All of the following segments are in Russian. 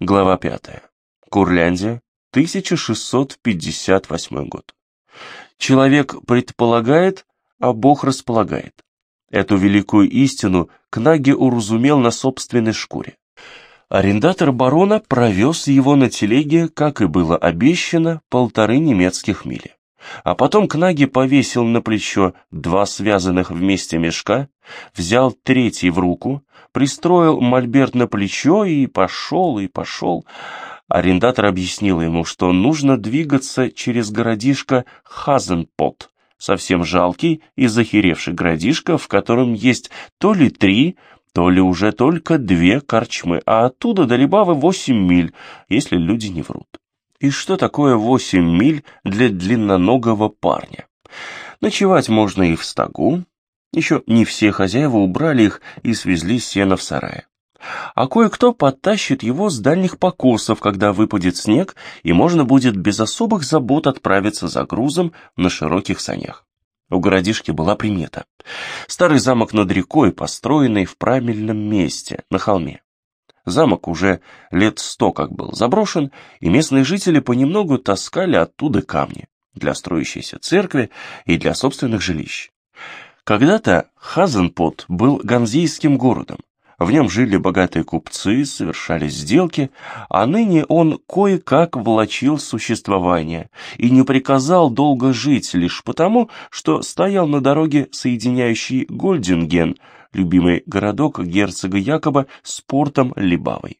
Глава 5. Курляндия, 1658 год. Человек предполагает, а Бог располагает. Эту великую истину Кнаги уразумел на собственной шкуре. Арендатор барона провез его на телеге, как и было обещано, полторы немецких мили. А потом Кнаги повесил на плечо два связанных вместе мешка, взял третий в руку, пристроил мольберт на плечо и пошел, и пошел. Арендатор объяснил ему, что нужно двигаться через городишко Хазенпот, совсем жалкий и захеревший городишко, в котором есть то ли три, то ли уже только две корчмы, а оттуда до Либавы восемь миль, если люди не врут. И что такое восемь миль для длинноногого парня? Ночевать можно и в стогу. Еще не все хозяева убрали их и свезли сено в сарае. А кое-кто подтащит его с дальних покосов, когда выпадет снег, и можно будет без особых забот отправиться за грузом на широких санях. У городишки была примета. Старый замок над рекой, построенный в правильном месте, на холме. Замок уже лет сто как был заброшен, и местные жители понемногу таскали оттуда камни для строящейся церкви и для собственных жилищ. Когда-то Хазенпот был ганзейским городом. В нем жили богатые купцы, совершали сделки, а ныне он кое-как влачил существование и не приказал долго жить лишь потому, что стоял на дороге, соединяющей Гольдинген – любимый городок герцога Якоба с портом Либавой.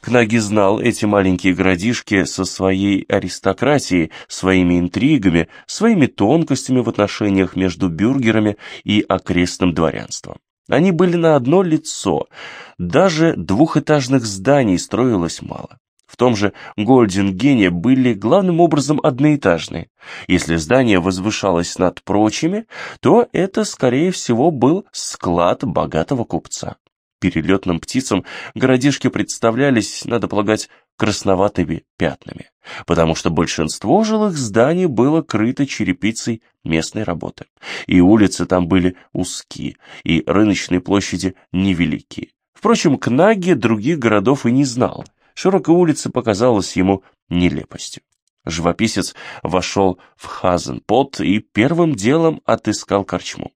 Кнаги знал эти маленькие городишки со своей аристократией, своими интригами, своими тонкостями в отношениях между бюргерами и окрестным дворянством. Они были на одно лицо, даже двухэтажных зданий строилось мало. В том же Гольдингене были главным образом одноэтажные. Если здание возвышалось над прочими, то это, скорее всего, был склад богатого купца. Перелетным птицам городишки представлялись, надо полагать, красноватыми пятнами, потому что большинство жилых зданий было крыто черепицей местной работы, и улицы там были узкие, и рыночные площади невеликие. Впрочем, Кнаги других городов и не знал – Широкая улица показалась ему нелепостью. Живописец вошел в Хазенпот и первым делом отыскал корчму.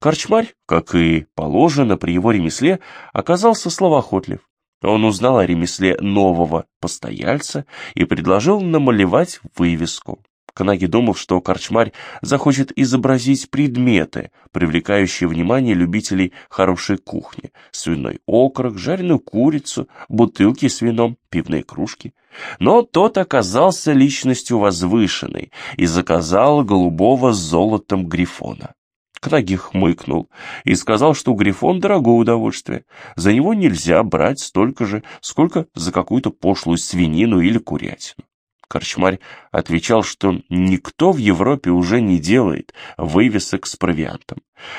Корчмарь, как и положено при его ремесле, оказался словоохотлив. Он узнал о ремесле нового постояльца и предложил намалевать вывеску. Канаги думал, что корчмарь захочет изобразить предметы, привлекающие внимание любителей хорошей кухни. Свиной окорок, жареную курицу, бутылки с вином, пивные кружки. Но тот оказался личностью возвышенной и заказал голубого с золотом грифона. Кнаги хмыкнул и сказал, что грифон дорогое удовольствие. За него нельзя брать столько же, сколько за какую-то пошлую свинину или курятину. Корчмарь отвечал, что никто в Европе уже не делает вывесок с провиантом,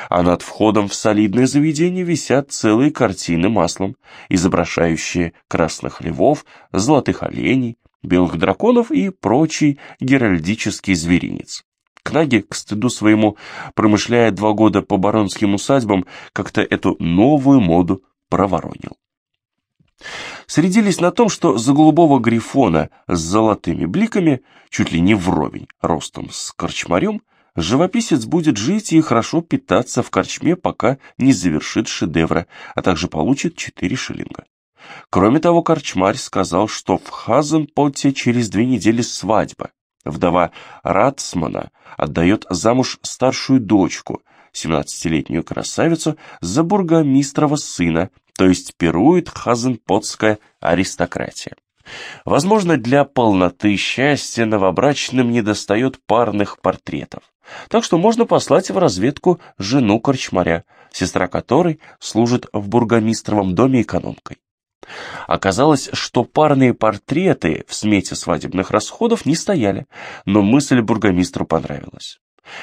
а над входом в солидное заведение висят целые картины маслом, изображающие красных львов, золотых оленей, белых драконов и прочий геральдический зверинец. Кнаги, к стыду своему, промышляя два года по баронским усадьбам, как-то эту новую моду проворонил. Средились на том, что за голубого грифона с золотыми бликами, чуть ли не вровень, ростом с корчмарем, живописец будет жить и хорошо питаться в корчме, пока не завершит шедевра, а также получит 4 шиллинга. Кроме того, корчмарь сказал, что в Хазенпоте через две недели свадьба. Вдова Ратсмана отдает замуж старшую дочку, 17-летнюю красавицу, за бургомистрова сына, то есть пирует хазенпотская аристократия. Возможно, для полноты счастья новобрачным недостает парных портретов. Так что можно послать в разведку жену корчмаря, сестра которой служит в бургомистровом доме экономкой. Оказалось, что парные портреты в смете свадебных расходов не стояли, но мысль бургомистру понравилась.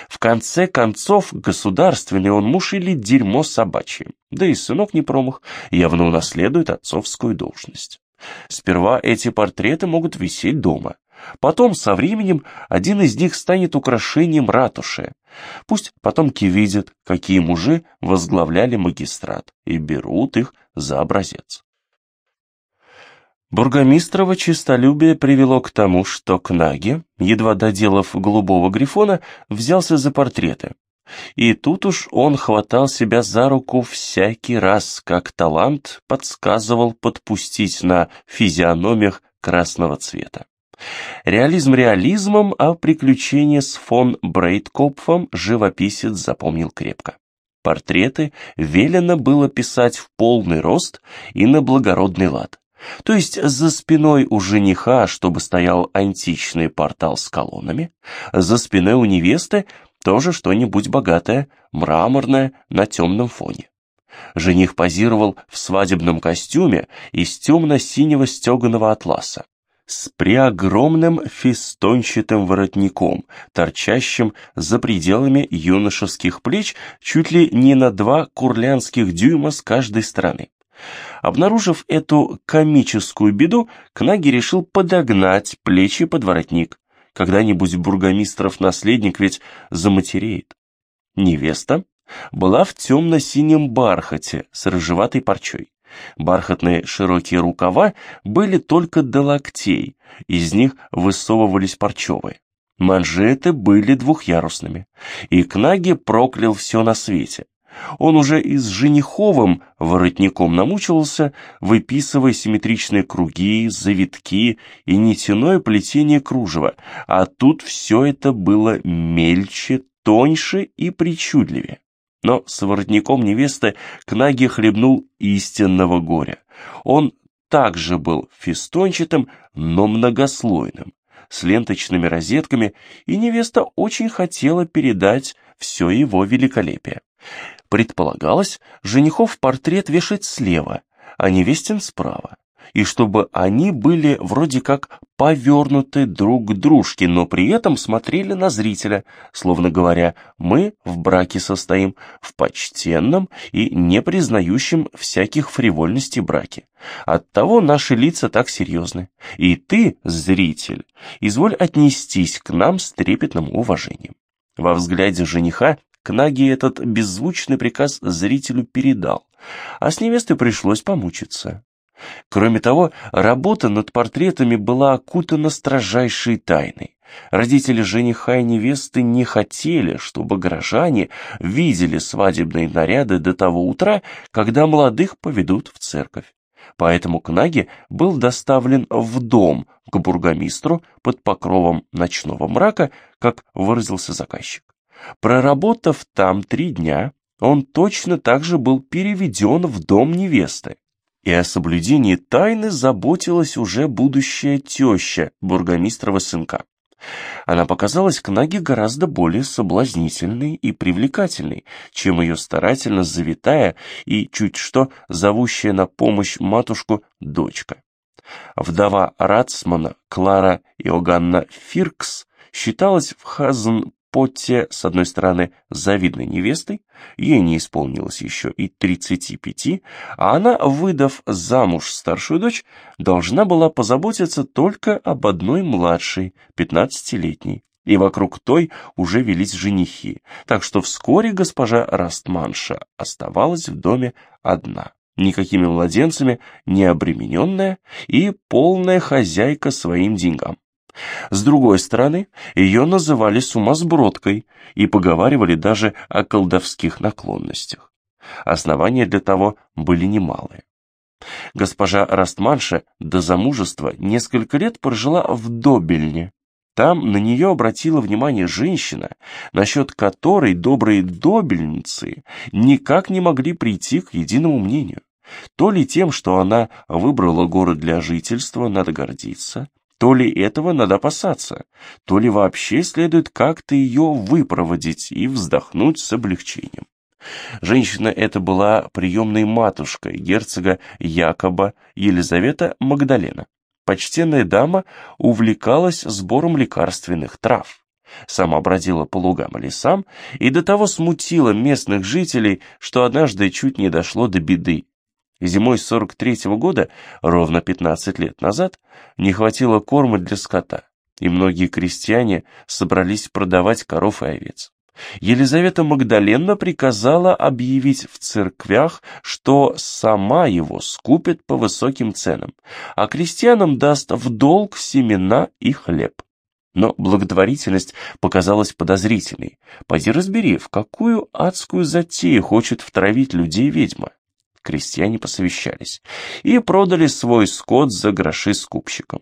В конце концов, государственный он муж или дерьмо собачье. Да и сынок не промах, явно унаследует отцовскую должность. Сперва эти портреты могут висеть дома. Потом, со временем, один из них станет украшением ратуши. Пусть потомки видят, какие мужи возглавляли магистрат, и берут их за образец. Бургомистрово честолюбие привело к тому, что Кнаги, едва доделав голубого грифона, взялся за портреты. И тут уж он хватал себя за руку всякий раз, как талант подсказывал подпустить на физиономиях красного цвета. Реализм реализмом, а приключения с фон Брейткопфом живописец запомнил крепко. Портреты велено было писать в полный рост и на благородный лад. То есть за спиной у жениха, чтобы стоял античный портал с колоннами, за спиной у невесты тоже что-нибудь богатое, мраморное, на темном фоне. Жених позировал в свадебном костюме из темно-синего стеганого атласа с преогромным фистончатым воротником, торчащим за пределами юношеских плеч чуть ли не на два курлянских дюйма с каждой стороны. Обнаружив эту комическую беду, Кнаги решил подогнать плечи под воротник. Когда-нибудь бургомистров наследник ведь заматереет. Невеста была в темно-синем бархате с рыжеватой парчой. Бархатные широкие рукава были только до локтей, из них высовывались парчевые. Манжеты были двухъярусными, и Кнаги проклял все на свете. Он уже и с жениховым воротником намучился, выписывая симметричные круги, завитки и нитяное плетение кружева, а тут все это было мельче, тоньше и причудливее. Но с воротником невесты Кнаги хлебнул истинного горя. Он также был фестончатым, но многослойным, с ленточными розетками, и невеста очень хотела передать все его великолепие. Предполагалось, женихов портрет вешать слева, а невестин справа и чтобы они были вроде как повернуты друг к дружке, но при этом смотрели на зрителя, словно говоря, мы в браке состоим в почтенном и не признающем всяких фривольностей браке. Оттого наши лица так серьезны. И ты, зритель, изволь отнестись к нам с трепетным уважением. Во взгляде жениха Кнаги этот беззвучный приказ зрителю передал, а с невестой пришлось помучиться. Кроме того, работа над портретами была окутана строжайшей тайной. Родители жениха и невесты не хотели, чтобы горожане видели свадебные наряды до того утра, когда молодых поведут в церковь. Поэтому Кнаги был доставлен в дом к бургомистру под покровом ночного мрака, как выразился заказчик. Проработав там три дня, он точно так же был переведен в дом невесты и о соблюдении тайны заботилась уже будущая теща бургомистрова сынка. Она показалась Кнаге гораздо более соблазнительной и привлекательной, чем ее старательно завитая и чуть что зовущая на помощь матушку дочка. Вдова Рацмана Клара Иоганна Фиркс считалась в Хазен Потте, с одной стороны, завидной невестой, ей не исполнилось еще и 35, а она, выдав замуж старшую дочь, должна была позаботиться только об одной младшей, 15-летней, и вокруг той уже велись женихи, так что вскоре госпожа Растманша оставалась в доме одна, никакими младенцами не обремененная и полная хозяйка своим деньгам. С другой стороны, ее называли сумасбродкой и поговаривали даже о колдовских наклонностях. Основания для того были немалые. Госпожа Растманша до замужества несколько лет прожила в Добельне. Там на нее обратила внимание женщина, насчет которой добрые добельницы никак не могли прийти к единому мнению. То ли тем, что она выбрала город для жительства, надо гордиться, то ли этого надо опасаться, то ли вообще следует как-то ее выпроводить и вздохнуть с облегчением. Женщина эта была приемной матушкой герцога Якоба Елизавета Магдалена. Почтенная дама увлекалась сбором лекарственных трав. Сама бродила по лугам и лесам и до того смутила местных жителей, что однажды чуть не дошло до беды. Зимой 43-го года, ровно 15 лет назад, не хватило корма для скота, и многие крестьяне собрались продавать коров и овец. Елизавета Магдаленна приказала объявить в церквях, что сама его скупит по высоким ценам, а крестьянам даст в долг семена и хлеб. Но благотворительность показалась подозрительной. Пойди разбери, в какую адскую затею хочет втравить людей ведьма. Крестьяне посовещались и продали свой скот за гроши скупщикам.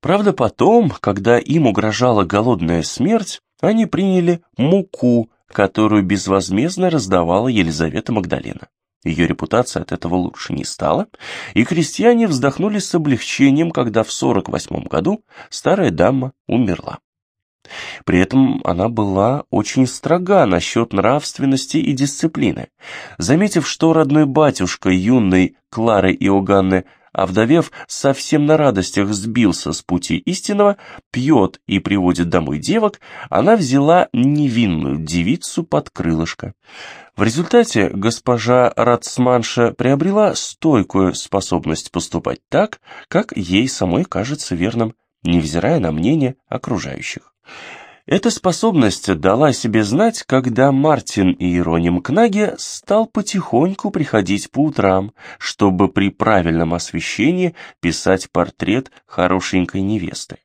Правда, потом, когда им угрожала голодная смерть, они приняли муку, которую безвозмездно раздавала Елизавета Магдалина. Ее репутация от этого лучше не стала, и крестьяне вздохнули с облегчением, когда в 48 году старая дама умерла. При этом она была очень строга насчет нравственности и дисциплины. Заметив, что родной батюшка юной Клары Иоганны овдовев, совсем на радостях сбился с пути истинного, пьет и приводит домой девок, она взяла невинную девицу под крылышко. В результате госпожа Рацманша приобрела стойкую способность поступать так, как ей самой кажется верным, невзирая на мнение окружающих. Эта способность дала себе знать, когда Мартин Иероним Кнаге стал потихоньку приходить по утрам, чтобы при правильном освещении писать портрет хорошенькой невесты.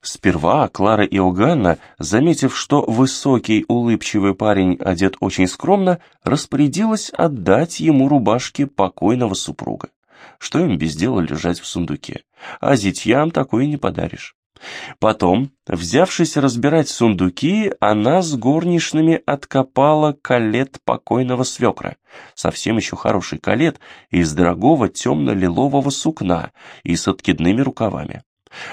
Сперва Клара Иоганна, заметив, что высокий улыбчивый парень одет очень скромно, распорядилась отдать ему рубашки покойного супруга. Что им без дела лежать в сундуке? А зятьям такое не подаришь. Потом, взявшись разбирать сундуки, она с горничными откопала калет покойного свекра, совсем еще хороший калет из дорогого темно-лилового сукна и с откидными рукавами.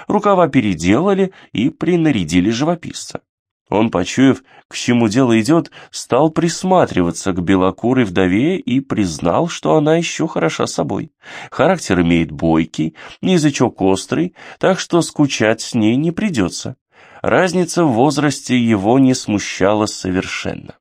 Рукава переделали и принарядили живописца. Он, почуяв, к чему дело идет, стал присматриваться к белокурой вдове и признал, что она еще хороша собой. Характер имеет бойкий, язычок острый, так что скучать с ней не придется. Разница в возрасте его не смущала совершенно.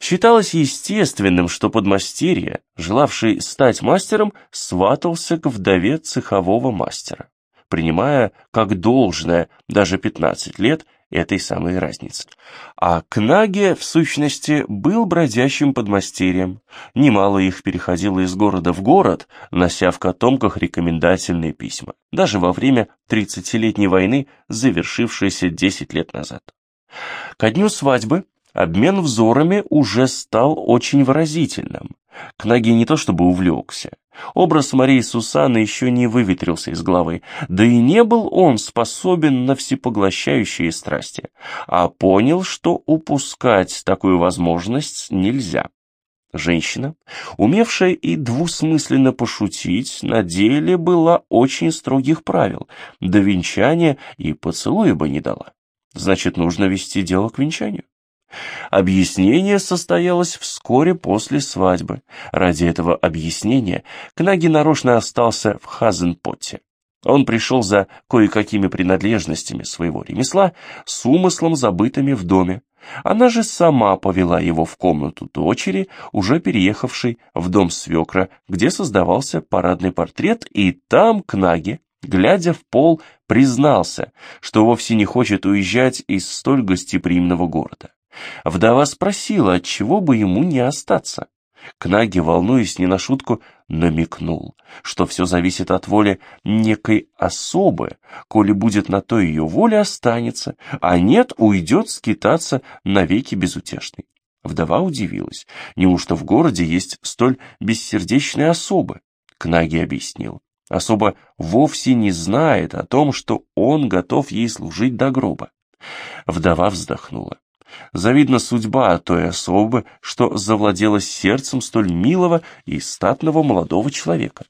Считалось естественным, что подмастерье, желавший стать мастером, сватался к вдове цехового мастера, принимая как должное даже 15 лет этой самой разницы. А Кнаге, в сущности, был бродящим подмастерьем. Немало их переходило из города в город, нося в котомках рекомендательные письма, даже во время тридцатилетней войны, завершившейся 10 лет назад. Ко дню свадьбы обмен взорами уже стал очень выразительным. Кнаги не то чтобы увлекся. Образ Марии Сусаны еще не выветрился из головы, да и не был он способен на всепоглощающие страсти, а понял, что упускать такую возможность нельзя. Женщина, умевшая и двусмысленно пошутить, на деле была очень строгих правил, до венчания и поцелуя бы не дала. Значит, нужно вести дело к венчанию. Объяснение состоялось вскоре после свадьбы. Ради этого объяснения Кнаги нарочно остался в Хазенпотте. Он пришел за кое-какими принадлежностями своего ремесла с умыслом, забытыми в доме. Она же сама повела его в комнату дочери, уже переехавшей в дом свекра, где создавался парадный портрет, и там Кнаги, глядя в пол, признался, что вовсе не хочет уезжать из столь гостеприимного города. Вдова спросила, от чего бы ему не остаться. Кнаги, волнуясь не на шутку, намекнул, что все зависит от воли некой особы, коли будет на то ее воля, останется, а нет, уйдет скитаться навеки безутешный. Вдова удивилась, неужто в городе есть столь бессердечные особы? Кнаги объяснил. Особа вовсе не знает о том, что он готов ей служить до гроба. Вдова вздохнула. Завидна судьба той особы, что завладела сердцем столь милого и статного молодого человека.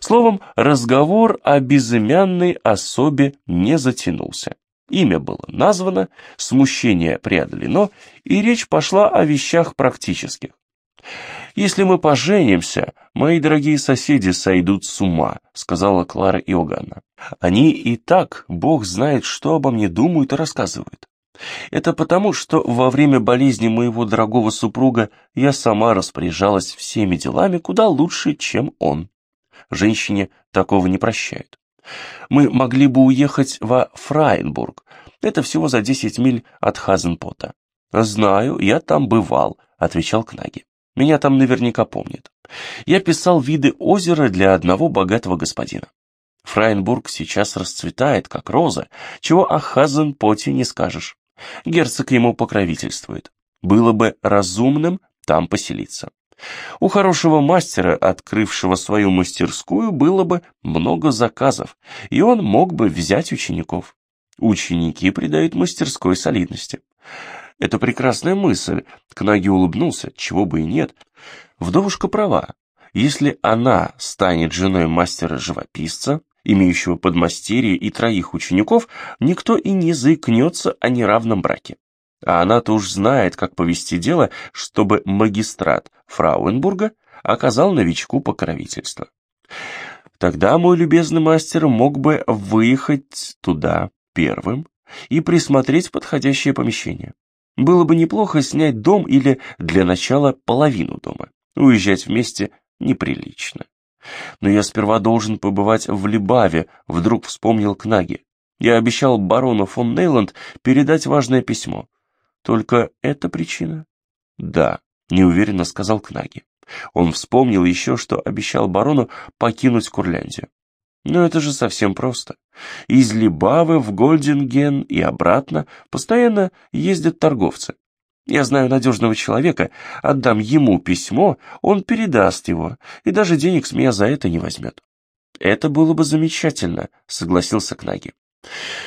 Словом, разговор о безымянной особе не затянулся. Имя было названо, смущение преодолено, и речь пошла о вещах практических. «Если мы поженимся, мои дорогие соседи сойдут с ума», сказала Клара Иоганна. «Они и так, Бог знает, что обо мне думают и рассказывают. Это потому, что во время болезни моего дорогого супруга я сама распоряжалась всеми делами куда лучше, чем он. Женщине такого не прощают. Мы могли бы уехать во Фрайенбург. Это всего за 10 миль от Хазенпота. Знаю, я там бывал, отвечал Кнаги. Меня там наверняка помнят. Я писал виды озера для одного богатого господина. Фрайнбург сейчас расцветает, как роза, чего о Хазенпоте не скажешь. Герцог ему покровительствует. Было бы разумным там поселиться. У хорошего мастера, открывшего свою мастерскую, было бы много заказов, и он мог бы взять учеников. Ученики придают мастерской солидности. Это прекрасная мысль. Кнаги улыбнулся, чего бы и нет. Вдовушка права. Если она станет женой мастера-живописца, имеющего подмастерье и троих учеников, никто и не заикнется о неравном браке. А она-то уж знает, как повести дело, чтобы магистрат Фрауенбурга оказал новичку покровительство. Тогда мой любезный мастер мог бы выехать туда первым и присмотреть подходящее помещение. Было бы неплохо снять дом или, для начала, половину дома. Уезжать вместе неприлично. Но я сперва должен побывать в Либаве, вдруг вспомнил Кнаги. Я обещал барону фон Нейланд передать важное письмо. Только эта причина? Да, неуверенно сказал Кнаги. Он вспомнил еще, что обещал барону покинуть Курляндию. Но это же совсем просто. Из Либавы в Гольдинген и обратно постоянно ездят торговцы. Я знаю надежного человека, отдам ему письмо, он передаст его, и даже денег с меня за это не возьмет. Это было бы замечательно, согласился Кнаги.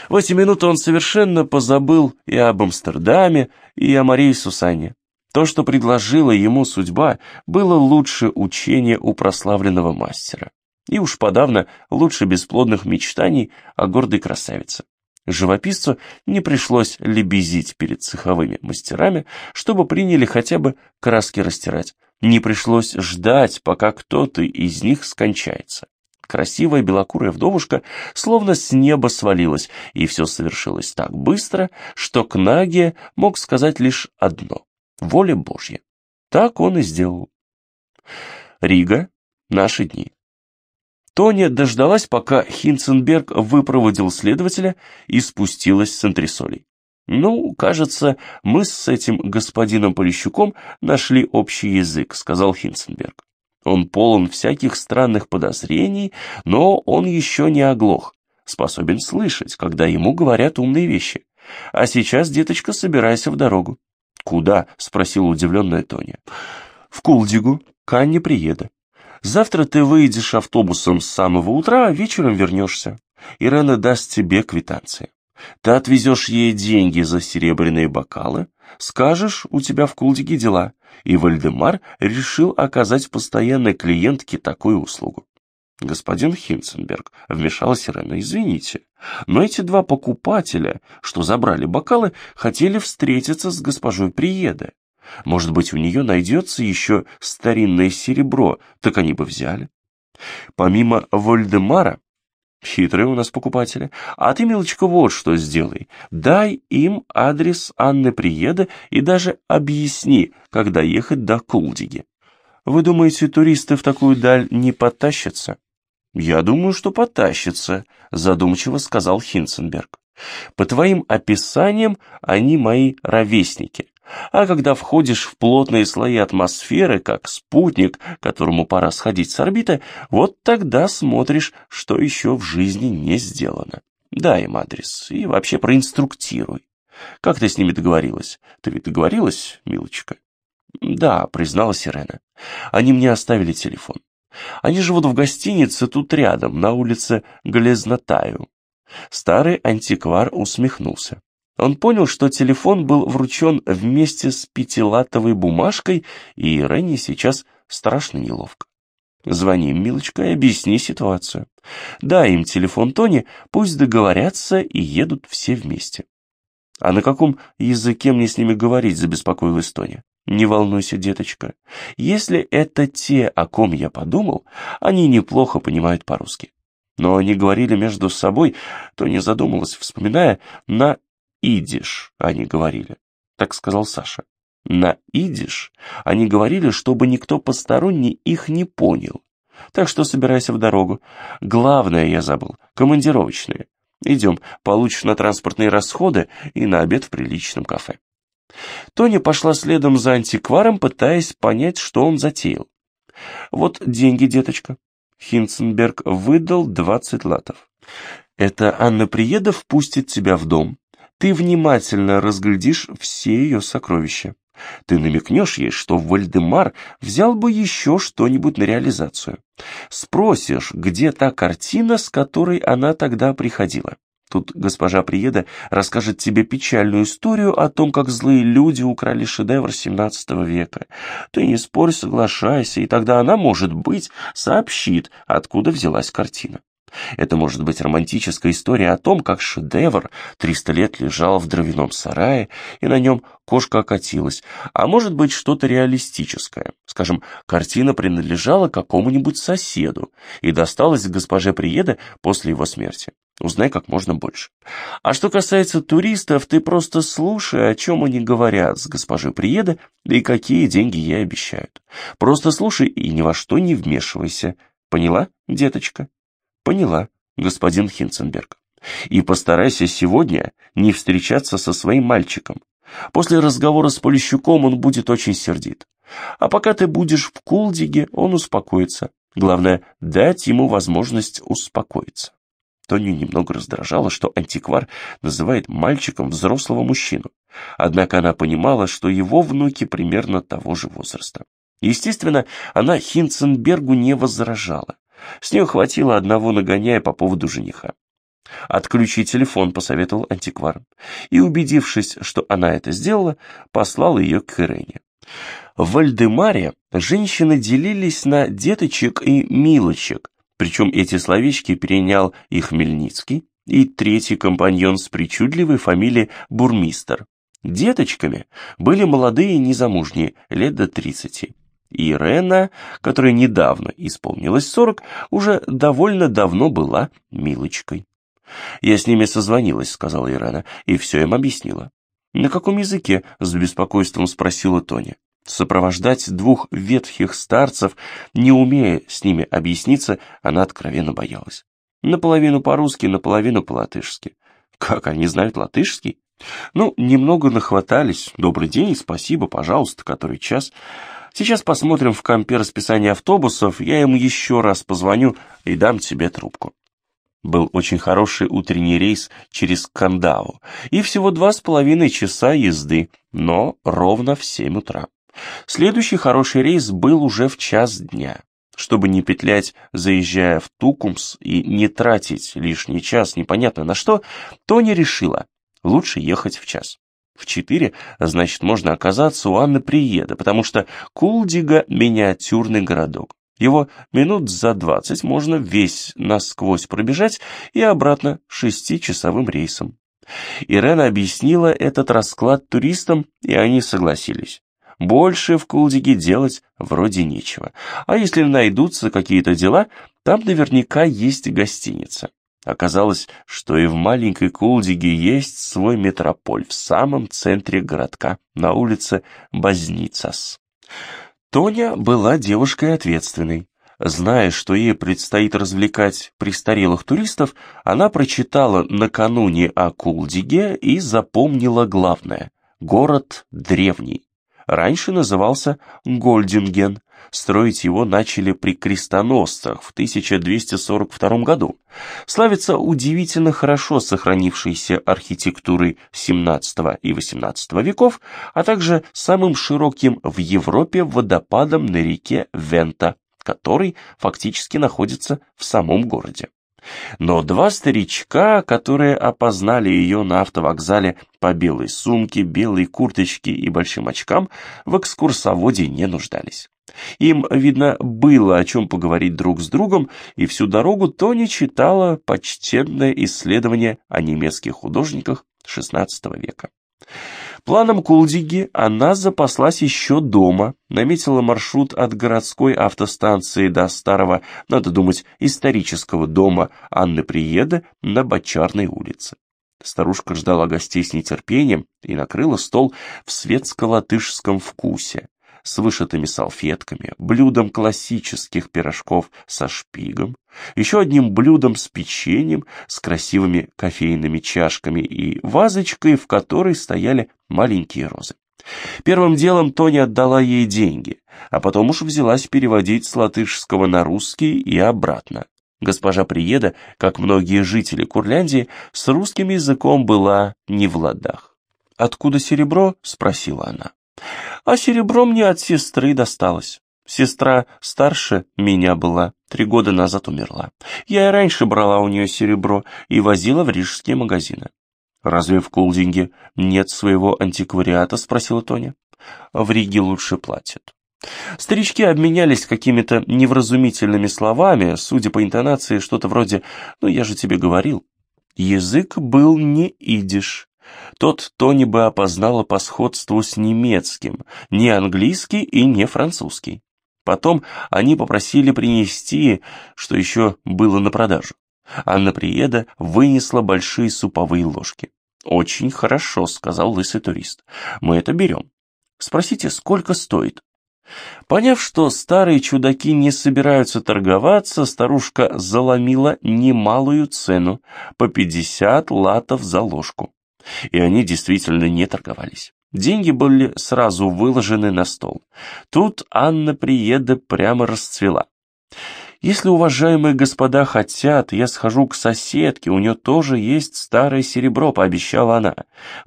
В эти минуты он совершенно позабыл и об Амстердаме, и о Марии Сусанне. То, что предложила ему судьба, было лучше учения у прославленного мастера. И уж подавно лучше бесплодных мечтаний о гордой красавице. Живописцу не пришлось лебезить перед цеховыми мастерами, чтобы приняли хотя бы краски растирать. Не пришлось ждать, пока кто-то из них скончается. Красивая белокурая вдовушка словно с неба свалилась, и все совершилось так быстро, что Кнаге мог сказать лишь одно — воля Божья. Так он и сделал. Рига. Наши дни. Тоня дождалась, пока Хинценберг выпроводил следователя и спустилась с антресолей. «Ну, кажется, мы с этим господином Полищуком нашли общий язык», — сказал Хинценберг. «Он полон всяких странных подозрений, но он еще не оглох, способен слышать, когда ему говорят умные вещи. А сейчас, деточка, собирайся в дорогу». «Куда?» — спросила удивленная Тоня. «В Кулдигу, к Анне приеда. Завтра ты выйдешь автобусом с самого утра, а вечером вернешься. Ирена даст тебе квитанции. Ты отвезешь ей деньги за серебряные бокалы, скажешь, у тебя в Кулдиге дела, и Вальдемар решил оказать постоянной клиентке такую услугу. Господин Хинценберг, вмешалась Ирена, извините, но эти два покупателя, что забрали бокалы, хотели встретиться с госпожой Приеде. Может быть, у нее найдется еще старинное серебро, так они бы взяли. Помимо Вольдемара, хитрые у нас покупатели, а ты, милочка, вот что сделай. Дай им адрес Анны Приеда и даже объясни, когда ехать до Кулдиги. Вы думаете, туристы в такую даль не потащатся? Я думаю, что потащатся, задумчиво сказал Хинценберг. По твоим описаниям, они мои ровесники. А когда входишь в плотные слои атмосферы, как спутник, которому пора сходить с орбиты, вот тогда смотришь, что еще в жизни не сделано. Дай им адрес и вообще проинструктируй. Как ты с ними договорилась? Ты ведь договорилась, милочка? Да, призналась Ирена. Они мне оставили телефон. Они живут в гостинице тут рядом, на улице Глезнотаю. Старый антиквар усмехнулся. Он понял, что телефон был вручен вместе с пятилатовой бумажкой, и Ренни сейчас страшно неловко. Звони, милочка, и объясни ситуацию. Дай им телефон Тони, пусть договорятся и едут все вместе. А на каком языке мне с ними говорить, забеспокоилась Тоня. Не волнуйся, деточка. Если это те, о ком я подумал, они неплохо понимают по-русски. Но они говорили между собой, то не задумалась, вспоминая, на идиш они говорили, так сказал Саша. На идиш они говорили, чтобы никто посторонний их не понял. Так что собирайся в дорогу. Главное я забыл, командировочные. Идем, получишь на транспортные расходы и на обед в приличном кафе. Тоня пошла следом за антикваром, пытаясь понять, что он затеял. «Вот деньги, деточка». Хинценберг выдал двадцать латов. «Это Анна Приедов впустит тебя в дом. Ты внимательно разглядишь все ее сокровища. Ты намекнешь ей, что Вальдемар взял бы еще что-нибудь на реализацию. Спросишь, где та картина, с которой она тогда приходила. Тут госпожа Приеда расскажет тебе печальную историю о том, как злые люди украли шедевр XVII века. Ты не спорь, соглашайся, и тогда она, может быть, сообщит, откуда взялась картина. Это может быть романтическая история о том, как шедевр 300 лет лежал в дровяном сарае, и на нем кошка окатилась, а может быть что-то реалистическое. Скажем, картина принадлежала какому-нибудь соседу и досталась госпоже Приеда после его смерти. Узнай как можно больше. А что касается туристов, ты просто слушай, о чем они говорят с госпожей Приеда и какие деньги ей обещают. Просто слушай и ни во что не вмешивайся. Поняла, деточка? Поняла, господин Хинценберг. И постарайся сегодня не встречаться со своим мальчиком. После разговора с Полищуком он будет очень сердит. А пока ты будешь в Кулдиге, он успокоится. Главное, дать ему возможность успокоиться. Тоню немного раздражало, что антиквар называет мальчиком взрослого мужчину. Однако она понимала, что его внуки примерно того же возраста. Естественно, она Хинценбергу не возражала. С нее хватило одного нагоняя по поводу жениха. «Отключи телефон», — посоветовал антиквар. И, убедившись, что она это сделала, послал ее к Ирене. В Вальдемаре женщины делились на деточек и милочек, причем эти словечки перенял и Хмельницкий, и третий компаньон с причудливой фамилией Бурмистер. Деточками были молодые незамужние, лет до тридцати. Ирена, которой недавно исполнилось сорок, уже довольно давно была Милочкой. «Я с ними созвонилась», — сказала Ирена, — «и все им объяснила». «На каком языке?» — с беспокойством спросила Тоня. Сопровождать двух ветхих старцев, не умея с ними объясниться, она откровенно боялась. Наполовину по-русски, наполовину по-латышски. Как они знают латышский? Ну, немного нахватались. Добрый день, спасибо, пожалуйста, который час. Сейчас посмотрим в компе расписание автобусов, я ему еще раз позвоню и дам тебе трубку. Был очень хороший утренний рейс через Кандау, и всего два с половиной часа езды, но ровно в семь утра. Следующий хороший рейс был уже в час дня. Чтобы не петлять, заезжая в Тукумс, и не тратить лишний час непонятно на что, Тоня решила, лучше ехать в час. В четыре, значит, можно оказаться у Анны Приеда, потому что Кулдига – миниатюрный городок. Его минут за двадцать можно весь насквозь пробежать и обратно шестичасовым рейсом. Ирена объяснила этот расклад туристам, и они согласились. Больше в Кулдиге делать вроде нечего. А если найдутся какие-то дела, там наверняка есть гостиница. Оказалось, что и в маленькой Кулдиге есть свой метрополь в самом центре городка, на улице Базницас. Тоня была девушкой ответственной. Зная, что ей предстоит развлекать престарелых туристов, она прочитала накануне о Кулдиге и запомнила главное – город древний. Раньше назывался Гольдинген, Строить его начали при крестоносцах в 1242 году. Славится удивительно хорошо сохранившейся архитектурой XVII и XVIII веков, а также самым широким в Европе водопадом на реке Вента, который фактически находится в самом городе. Но два старичка, которые опознали ее на автовокзале по белой сумке, белой курточке и большим очкам, в экскурсоводе не нуждались. Им, видно, было о чем поговорить друг с другом, и всю дорогу Тони читала почтенное исследование о немецких художниках XVI века. Планом Кулдиги она запаслась еще дома, наметила маршрут от городской автостанции до старого, надо думать, исторического дома Анны Приеда на Бочарной улице. Старушка ждала гостей с нетерпением и накрыла стол в светско-латышском вкусе. С вышитыми салфетками, блюдом классических пирожков со шпигом, еще одним блюдом с печеньем, с красивыми кофейными чашками и вазочкой, в которой стояли маленькие розы. Первым делом Тони отдала ей деньги, а потом уж взялась переводить с латышского на русский и обратно. Госпожа Приеда, как многие жители Курляндии, с русским языком была не в ладах. «Откуда серебро?» — спросила она. «А серебро мне от сестры досталось. Сестра старше меня была, три года назад умерла. Я и раньше брала у нее серебро и возила в рижские магазины. «Разве в Кулдинге нет своего антиквариата?» — спросила Тоня. «В Риге лучше платят». Старички обменялись какими-то невразумительными словами, судя по интонации, что-то вроде «ну я же тебе говорил». Язык был не идиш. Тот Тони бы опознала по сходству с немецким, не английский и не французский. Потом они попросили принести, что еще было на продажу. Анна Приеда вынесла большие суповые ложки. «Очень хорошо», — сказал лысый турист. «Мы это берем. Спросите, сколько стоит?» Поняв, что старые чудаки не собираются торговаться, старушка заломила немалую цену, по 50 латов за ложку. И они действительно не торговались. Деньги были сразу выложены на стол. Тут Анна Приеда прямо расцвела. Если уважаемые господа хотят, я схожу к соседке, у нее тоже есть старое серебро, пообещала она.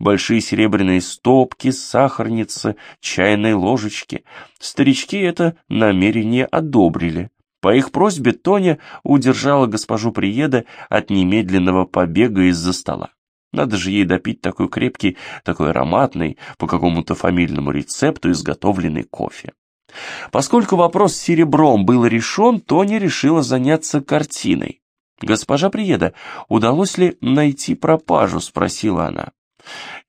Большие серебряные стопки, сахарницы, чайные ложечки. Старички это намерение одобрили. По их просьбе Тоня удержала госпожу Приеда от немедленного побега из-за стола. Надо же ей допить такой крепкий, такой ароматный, по какому-то фамильному рецепту изготовленный кофе. Поскольку вопрос с серебром был решен, Тони решила заняться картиной. «Госпожа Приеда, удалось ли найти пропажу?» — спросила она.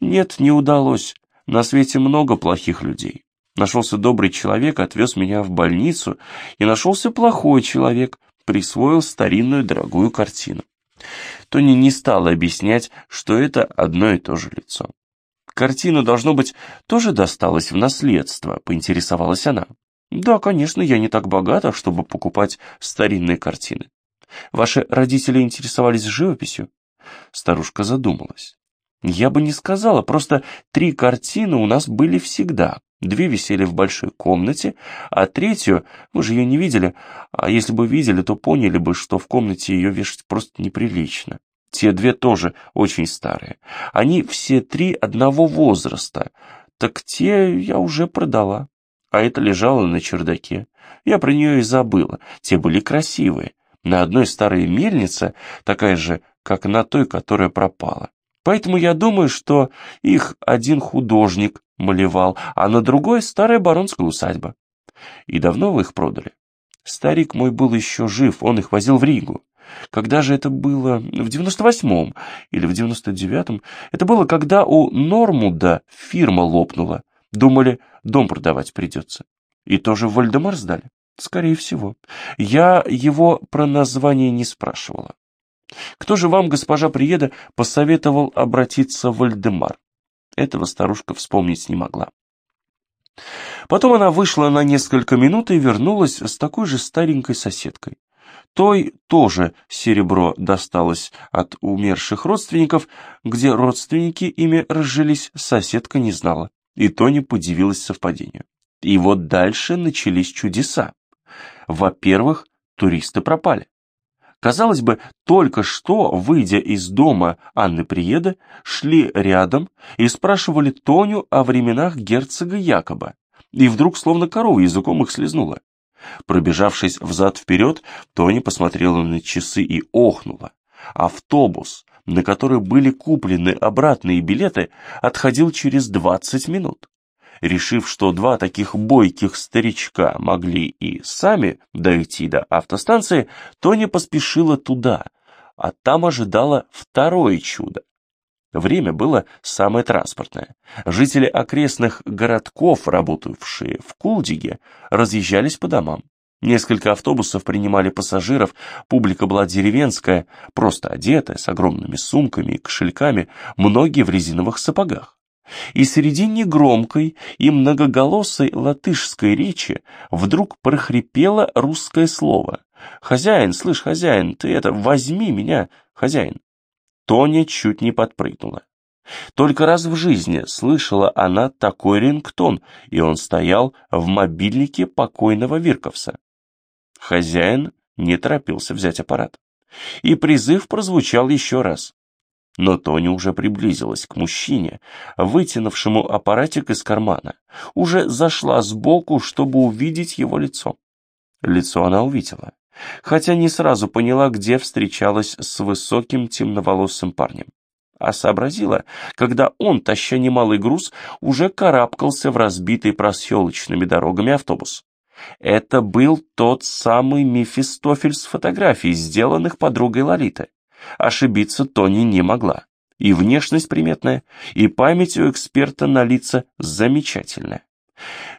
«Нет, не удалось. На свете много плохих людей. Нашелся добрый человек, отвез меня в больницу, и нашелся плохой человек, присвоил старинную дорогую картину». Тони не стала объяснять, что это одно и то же лицо. Картину, должно быть, тоже досталось в наследство, поинтересовалась она. Да, конечно, я не так богата, чтобы покупать старинные картины. Ваши родители интересовались живописью? Старушка задумалась. Я бы не сказала, просто три картины у нас были всегда. Две висели в большой комнате, а третью, вы же ее не видели, а если бы видели, то поняли бы, что в комнате ее вешать просто неприлично. Те две тоже очень старые. Они все три одного возраста. Так те я уже продала. А это лежало на чердаке. Я про нее и забыла. Те были красивые. На одной старая мельница, такая же, как на той, которая пропала. Поэтому я думаю, что их один художник малевал, а на другой старая баронская усадьба. И давно вы их продали? Старик мой был еще жив, он их возил в Ригу. Когда же это было? В 98-м или в 99-м? Это было, когда у Нормуда фирма лопнула. Думали, дом продавать придется. И тоже в Вальдемар сдали? Скорее всего. Я его про название не спрашивала. Кто же вам, госпожа Приеда, посоветовал обратиться в Вальдемар? Этого старушка вспомнить не могла. Потом она вышла на несколько минут и вернулась с такой же старенькой соседкой. Той тоже серебро досталось от умерших родственников, где родственники ими разжились, соседка не знала. И Тони подивилась совпадению. И вот дальше начались чудеса. Во-первых, туристы пропали. Казалось бы, только что, выйдя из дома Анны Приеда, шли рядом и спрашивали Тоню о временах герцога Якоба. И вдруг, словно корова, языком их слезнула. Пробежавшись взад-вперед, Тони посмотрела на часы и охнула. Автобус, на который были куплены обратные билеты, отходил через 20 минут. Решив, что два таких бойких старичка могли и сами дойти до автостанции, Тони поспешила туда, а там ожидала второе чудо. Время было самое транспортное. Жители окрестных городков, работавшие в Кулдиге, разъезжались по домам. Несколько автобусов принимали пассажиров, публика была деревенская, просто одетая, с огромными сумками и кошельками, многие в резиновых сапогах. И среди негромкой и многоголосой латышской речи вдруг прохрипело русское слово. «Хозяин, слышь, хозяин, ты это, возьми меня, хозяин!» Тоня чуть не подпрыгнула. Только раз в жизни слышала она такой рингтон, и он стоял в мобильнике покойного Вирковса. Хозяин не торопился взять аппарат. И призыв прозвучал еще раз. Но Тоня уже приблизилась к мужчине, вытянувшему аппаратик из кармана. Уже зашла сбоку, чтобы увидеть его лицо. Лицо она увидела, хотя не сразу поняла, где встречалась с высоким темноволосым парнем. А сообразила, когда он, таща немалый груз, уже карабкался в разбитый проселочными дорогами автобус. Это был тот самый Мефистофель с фотографий, сделанных подругой Лолиты. Ошибиться Тони не могла. И внешность приметная, и память у эксперта на лица замечательная.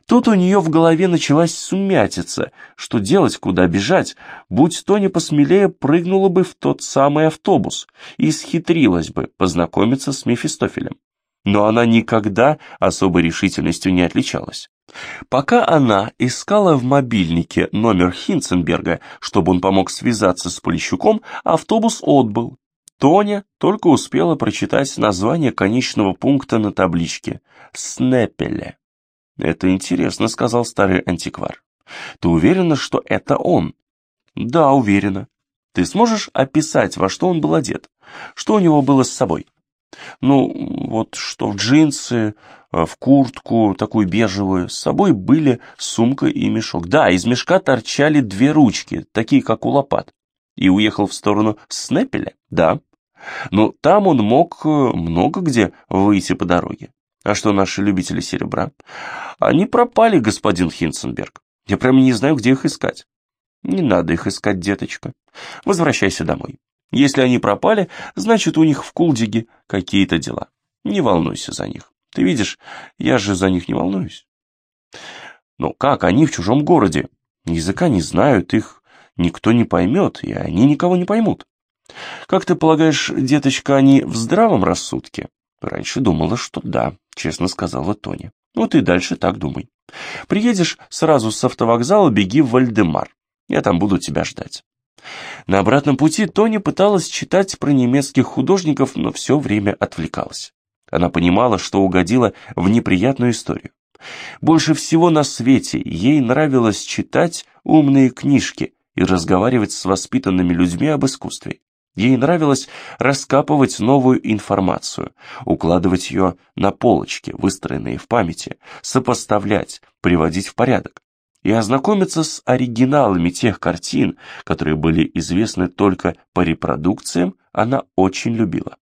Тут у нее в голове началась сумятица, что делать, куда бежать, будь Тони посмелее прыгнула бы в тот самый автобус и схитрилась бы познакомиться с Мефистофелем. Но она никогда особой решительностью не отличалась. Пока она искала в мобильнике номер Хинценберга, чтобы он помог связаться с Полищуком, автобус отбыл. Тоня только успела прочитать название конечного пункта на табличке «Снепеле». «Это интересно», — сказал старый антиквар. «Ты уверена, что это он?» «Да, уверена. Ты сможешь описать, во что он был одет? Что у него было с собой?» Ну, вот что в джинсы, э, в куртку такую бежевую, с собой были сумка и мешок. Да, из мешка торчали две ручки, такие как у лопат. И уехал в сторону Снепеля? Да. Но там он мог э, много где выйти по дороге. А что наши любители серебра? Они пропали, господин Хинценберг. Я прямо не знаю, где их искать. Не надо их искать, деточка. Возвращайся домой. Если они пропали, значит, у них в Кулдиге какие-то дела. Не волнуйся за них. Ты видишь, я же за них не волнуюсь. Но как они в чужом городе? Языка не знают, их никто не поймет, и они никого не поймут. Как ты полагаешь, деточка, они в здравом рассудке? Раньше думала, что да, честно сказала Тоня. Вот и дальше так думай. Приедешь сразу с автовокзала, беги в Вальдемар. Я там буду тебя ждать. На обратном пути Тони пыталась читать про немецких художников, но все время отвлекалась. Она понимала, что угодила в неприятную историю. Больше всего на свете ей нравилось читать умные книжки и разговаривать с воспитанными людьми об искусстве. Ей нравилось раскапывать новую информацию, укладывать ее на полочки, выстроенные в памяти, сопоставлять, приводить в порядок и ознакомиться с оригиналами тех картин, которые были известны только по репродукциям, она очень любила.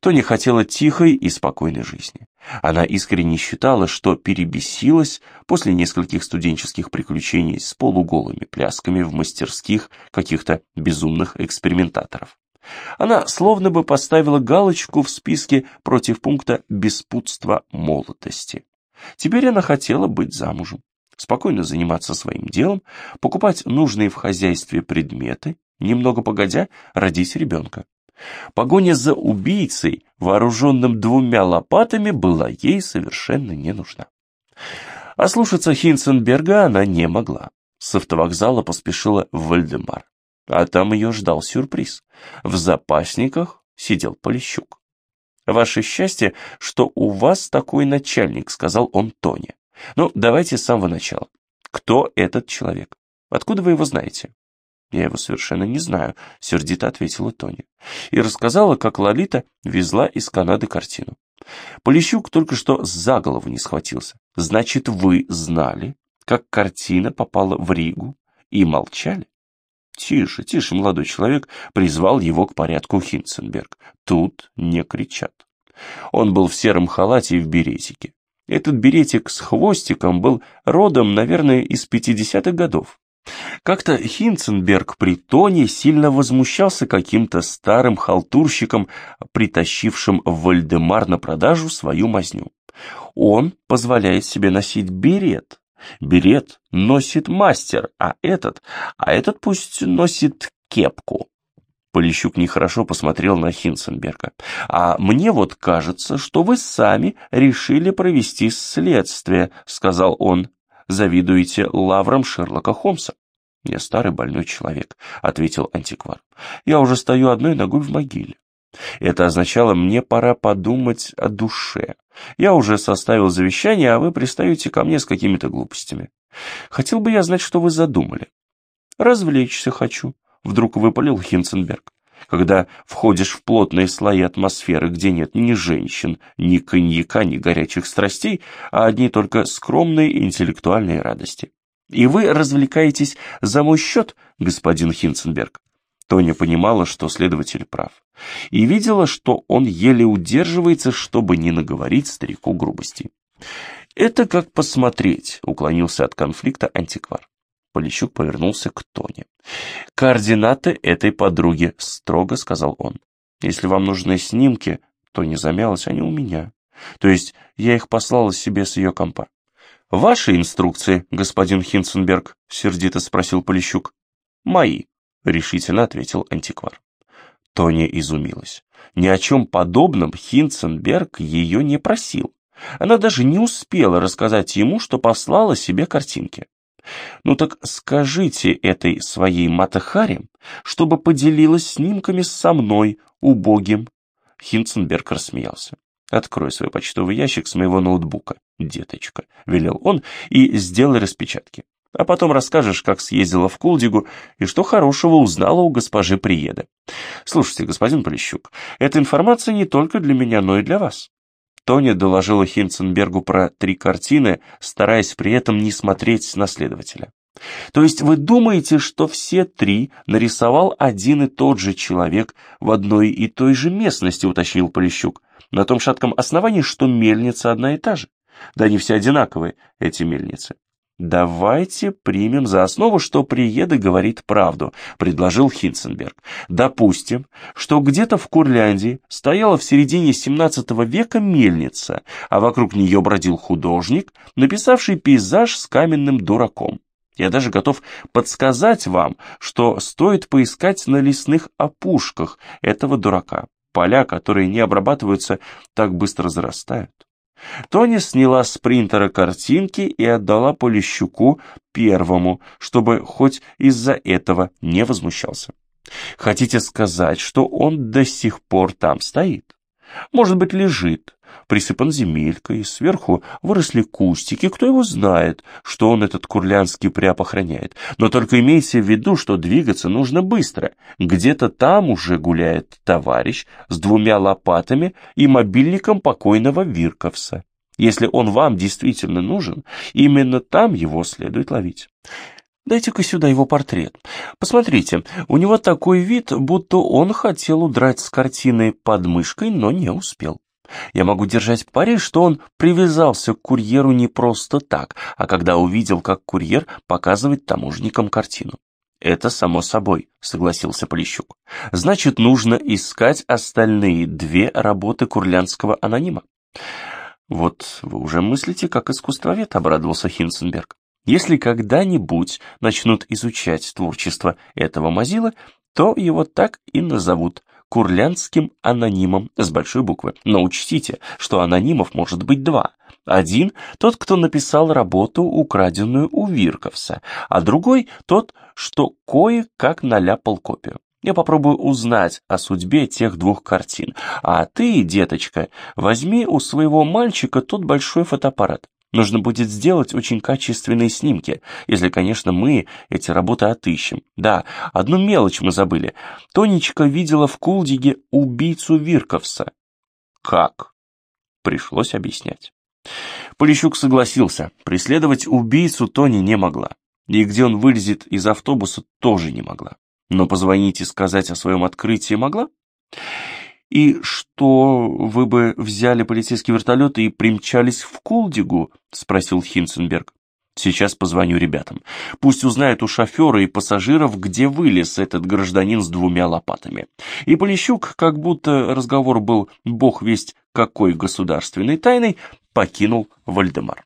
Тони хотела тихой и спокойной жизни. Она искренне считала, что перебесилась после нескольких студенческих приключений с полуголыми плясками в мастерских каких-то безумных экспериментаторов. Она словно бы поставила галочку в списке против пункта «беспутства молодости». Теперь она хотела быть замужем спокойно заниматься своим делом, покупать нужные в хозяйстве предметы, немного погодя родить ребенка. Погоня за убийцей, вооруженным двумя лопатами, была ей совершенно не нужна. А слушаться Хинценберга она не могла. С автовокзала поспешила в Вальдемар. А там ее ждал сюрприз. В запасниках сидел Полищук. «Ваше счастье, что у вас такой начальник», — сказал он Тоне. Ну, давайте с самого начала. Кто этот человек? Откуда вы его знаете? Я его совершенно не знаю, сердито ответила Тоня. И рассказала, как Лолита везла из Канады картину. Полищук только что за голову не схватился. Значит, вы знали, как картина попала в Ригу и молчали? Тише, тише, молодой человек призвал его к порядку Хинценберг. Тут не кричат. Он был в сером халате и в беретике. Этот беретик с хвостиком был родом, наверное, из 50-х годов. Как-то Хинценберг при Тоне сильно возмущался каким-то старым халтурщиком, притащившим в Вальдемар на продажу свою мазню. Он позволяет себе носить берет. Берет носит мастер, а этот, а этот пусть носит кепку. Полищук нехорошо посмотрел на Хинценберга. «А мне вот кажется, что вы сами решили провести следствие», — сказал он. «Завидуете лаврам Шерлока Холмса». «Я старый больной человек», — ответил антиквар. «Я уже стою одной ногой в могиле». Это означало, мне пора подумать о душе. Я уже составил завещание, а вы пристаете ко мне с какими-то глупостями. Хотел бы я знать, что вы задумали. Развлечься хочу, вдруг выпалил Хинценберг. Когда входишь в плотные слои атмосферы, где нет ни женщин, ни коньяка, ни горячих страстей, а одни только скромные интеллектуальные радости. И вы развлекаетесь за мой счет, господин Хинценберг. Тоня понимала, что следователь прав, и видела, что он еле удерживается, чтобы не наговорить старику грубости. «Это как посмотреть», — уклонился от конфликта антиквар. Полищук повернулся к Тоне. «Координаты этой подруги», — строго сказал он. «Если вам нужны снимки, то не замялась, они у меня. То есть я их послала себе с ее компа». «Ваши инструкции, господин Хинценберг?» — сердито спросил Полищук. «Мои», — решительно ответил антиквар. Тоня изумилась. Ни о чем подобном Хинценберг ее не просил. Она даже не успела рассказать ему, что послала себе картинки. «Ну так скажите этой своей Матахаре, чтобы поделилась снимками со мной, убогим». Хинценберг рассмеялся. «Открой свой почтовый ящик с моего ноутбука, деточка», — велел он, — «и сделай распечатки. А потом расскажешь, как съездила в Кулдигу и что хорошего узнала у госпожи Приеда. Слушайте, господин Полищук, эта информация не только для меня, но и для вас. Тоня доложила Хинценбергу про три картины, стараясь при этом не смотреть на следователя. То есть вы думаете, что все три нарисовал один и тот же человек в одной и той же местности, уточнил Полищук, на том шатком основании, что мельница одна и та же. Да они все одинаковые, эти мельницы. «Давайте примем за основу, что Приеда говорит правду», — предложил Хинценберг. «Допустим, что где-то в Курляндии стояла в середине XVII века мельница, а вокруг нее бродил художник, написавший пейзаж с каменным дураком. Я даже готов подсказать вам, что стоит поискать на лесных опушках этого дурака. Поля, которые не обрабатываются, так быстро зарастают. Тоня сняла с принтера картинки и отдала Полищуку первому, чтобы хоть из-за этого не возмущался. Хотите сказать, что он до сих пор там стоит? Может быть, лежит, присыпан земелькой, сверху выросли кустики, кто его знает, что он этот курлянский пряп охраняет. Но только имейте в виду, что двигаться нужно быстро. Где-то там уже гуляет товарищ с двумя лопатами и мобильником покойного Вирковса. Если он вам действительно нужен, именно там его следует ловить. Дайте-ка сюда его портрет. Посмотрите, у него такой вид, будто он хотел удрать с картины под мышкой, но не успел. Я могу держать пари, что он привязался к курьеру не просто так, а когда увидел, как курьер показывает таможникам картину. «Это само собой», — согласился Полищук. «Значит, нужно искать остальные две работы курлянского анонима». «Вот вы уже мыслите, как искусствовед», — обрадовался Хинценберг. «Если когда-нибудь начнут изучать творчество этого Мазила, то его так и назовут курлянским анонимом с большой буквы. Но учтите, что анонимов может быть два. Один – тот, кто написал работу, украденную у Вирковса, а другой – тот, что кое-как наляпал копию. Я попробую узнать о судьбе тех двух картин. А ты, деточка, возьми у своего мальчика тот большой фотоаппарат. Нужно будет сделать очень качественные снимки, если, конечно, мы эти работы отыщем. Да, одну мелочь мы забыли. Тонечка видела в Кулдиге убийцу Вирковса. Как? Пришлось объяснять. Полищук согласился. Преследовать убийцу Тони не могла. И где он вылезет из автобуса, тоже не могла. Но позвонить и сказать о своем открытии могла? «И что, вы бы взяли полицейский вертолет и примчались в Кулдигу?» — спросил Хинценберг. «Сейчас позвоню ребятам. Пусть узнают у шофера и пассажиров, где вылез этот гражданин с двумя лопатами». И Полищук, как будто разговор был бог весть какой государственной тайной, покинул Вальдемар.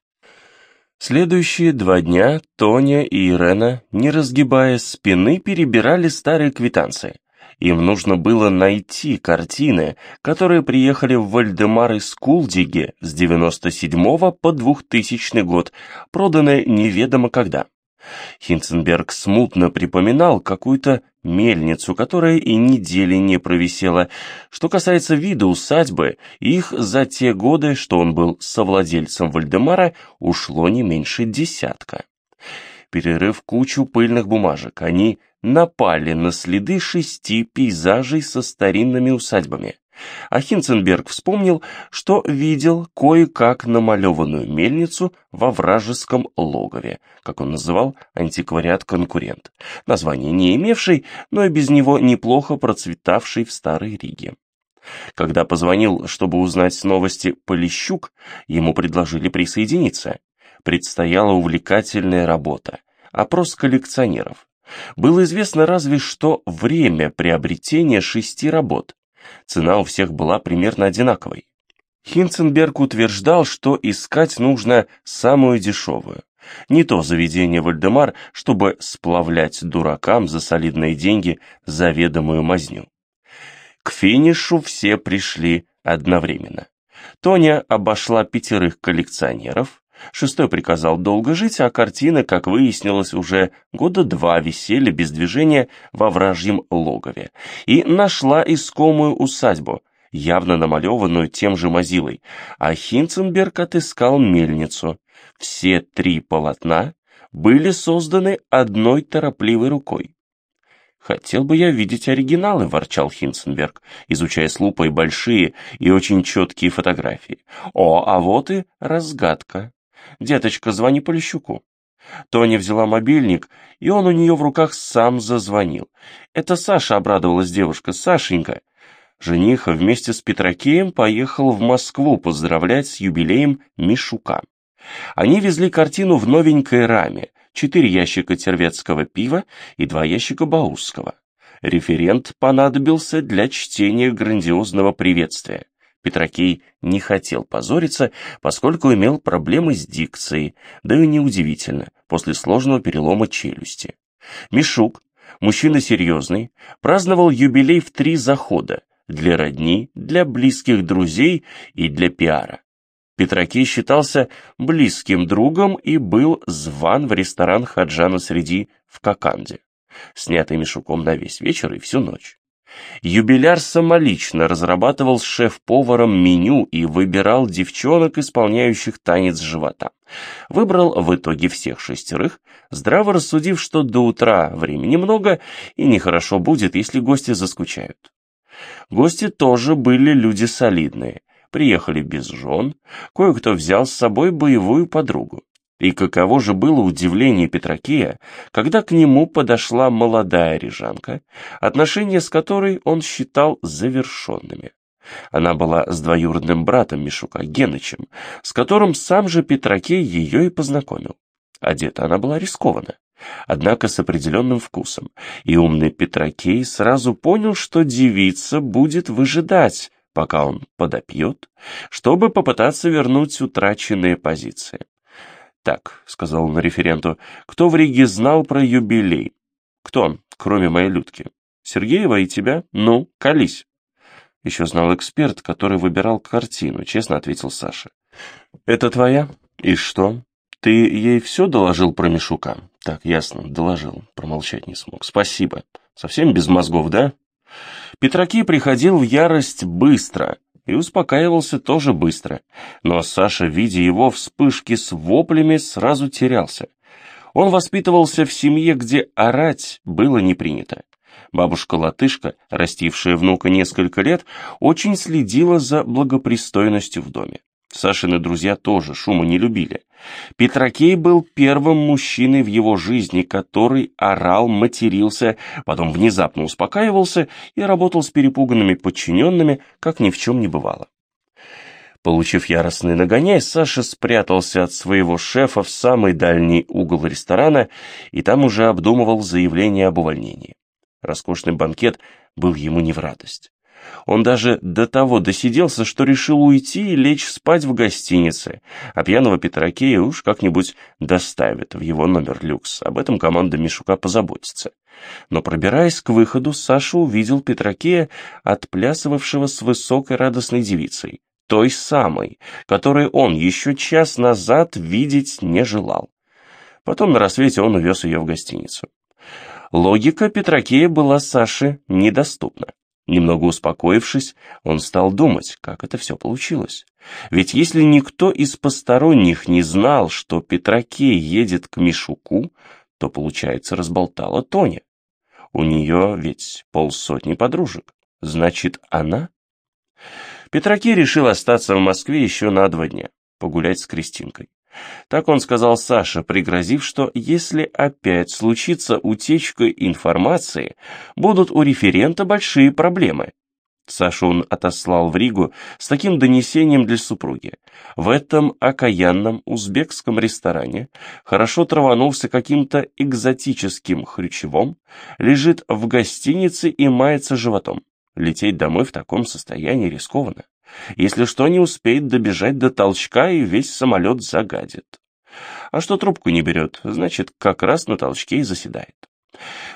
Следующие два дня Тоня и Ирена, не разгибая спины, перебирали старые квитанции Им нужно было найти картины, которые приехали в Вальдемар из Кулдиге с 97 по 2000 год, проданные неведомо когда. Хинценберг смутно припоминал какую-то мельницу, которая и недели не провисела. Что касается вида усадьбы, их за те годы, что он был совладельцем Вальдемара, ушло не меньше десятка. Перерыв кучу пыльных бумажек, они напали на следы шести пейзажей со старинными усадьбами. А Хинценберг вспомнил, что видел кое-как намалеванную мельницу во вражеском логове, как он называл антиквариат-конкурент, название не имевший, но и без него неплохо процветавший в Старой Риге. Когда позвонил, чтобы узнать новости Полищук, ему предложили присоединиться. Предстояла увлекательная работа, опрос коллекционеров. Было известно разве что время приобретения шести работ, Цена у всех была примерно одинаковой. Хинценберг утверждал, что искать нужно самую дешевую. Не то заведение Вальдемар, чтобы сплавлять дуракам за солидные деньги заведомую мазню. К финишу все пришли одновременно. Тоня обошла пятерых коллекционеров, Шестой приказал долго жить, а картины, как выяснилось, уже года два висели без движения во вражьем логове. И нашла искомую усадьбу, явно намалеванную тем же Мазилой, а Хинценберг отыскал мельницу. Все три полотна были созданы одной торопливой рукой. «Хотел бы я видеть оригиналы», — ворчал Хинценберг, изучая с лупой большие и очень четкие фотографии. «О, а вот и разгадка». «Деточка, звони Полищуку». Тоня взяла мобильник, и он у нее в руках сам зазвонил. «Это Саша», — обрадовалась девушка, — «Сашенька». Жениха вместе с Петракеем поехал в Москву поздравлять с юбилеем Мишука. Они везли картину в новенькой раме, четыре ящика терветского пива и два ящика баузского. Референт понадобился для чтения грандиозного приветствия. Петракей не хотел позориться, поскольку имел проблемы с дикцией, да и неудивительно, после сложного перелома челюсти. Мишук, мужчина серьезный, праздновал юбилей в три захода, для родни, для близких друзей и для пиара. Петракей считался близким другом и был зван в ресторан Хаджана Среди в Коканде, снятый Мишуком на весь вечер и всю ночь. Юбиляр самолично разрабатывал с шеф-поваром меню и выбирал девчонок, исполняющих танец живота. Выбрал в итоге всех шестерых, здраво рассудив, что до утра времени много и нехорошо будет, если гости заскучают. Гости тоже были люди солидные, приехали без жен, кое-кто взял с собой боевую подругу. И каково же было удивление Петракея, когда к нему подошла молодая рижанка, отношения с которой он считал завершенными. Она была с двоюродным братом Мишука, Генычем, с которым сам же Петракей ее и познакомил. Одета она была рискованно, однако с определенным вкусом, и умный Петракей сразу понял, что девица будет выжидать, пока он подопьет, чтобы попытаться вернуть утраченные позиции. «Так», — сказал он референту, — «кто в Риге знал про юбилей?» «Кто, кроме моей Людки?» «Сергеева и тебя? Ну, колись». Еще знал эксперт, который выбирал картину, честно ответил Саша. «Это твоя? И что? Ты ей все доложил про Мишука?» «Так, ясно, доложил. Промолчать не смог. Спасибо. Совсем без мозгов, да?» Петраки приходил в ярость быстро, и успокаивался тоже быстро. Но Саша, видя его вспышки с воплями, сразу терялся. Он воспитывался в семье, где орать было не принято. Бабушка-латышка, растившая внука несколько лет, очень следила за благопристойностью в доме. Сашины друзья тоже шума не любили. Петракей был первым мужчиной в его жизни, который орал, матерился, потом внезапно успокаивался и работал с перепуганными подчиненными, как ни в чем не бывало. Получив яростный нагоняй, Саша спрятался от своего шефа в самый дальний угол ресторана и там уже обдумывал заявление об увольнении. Роскошный банкет был ему не в радость. Он даже до того досиделся, что решил уйти и лечь спать в гостинице, а пьяного Петракея уж как-нибудь доставят в его номер люкс. Об этом команда Мишука позаботится. Но пробираясь к выходу, Саша увидел Петракея, отплясывавшего с высокой радостной девицей, той самой, которой он еще час назад видеть не желал. Потом на рассвете он увез ее в гостиницу. Логика Петракея была Саше недоступна. Немного успокоившись, он стал думать, как это все получилось. Ведь если никто из посторонних не знал, что Петракей едет к Мишуку, то, получается, разболтала Тоня. У нее ведь полсотни подружек. Значит, она? Петракей решил остаться в Москве еще на два дня, погулять с Кристинкой. Так он сказал Саше, пригрозив, что если опять случится утечка информации, будут у референта большие проблемы. Сашу он отослал в Ригу с таким донесением для супруги. В этом окаянном узбекском ресторане хорошо траванулся каким-то экзотическим хрючевом, лежит в гостинице и мается животом. Лететь домой в таком состоянии рискованно. Если что, не успеет добежать до толчка, и весь самолет загадит. А что трубку не берет, значит, как раз на толчке и заседает.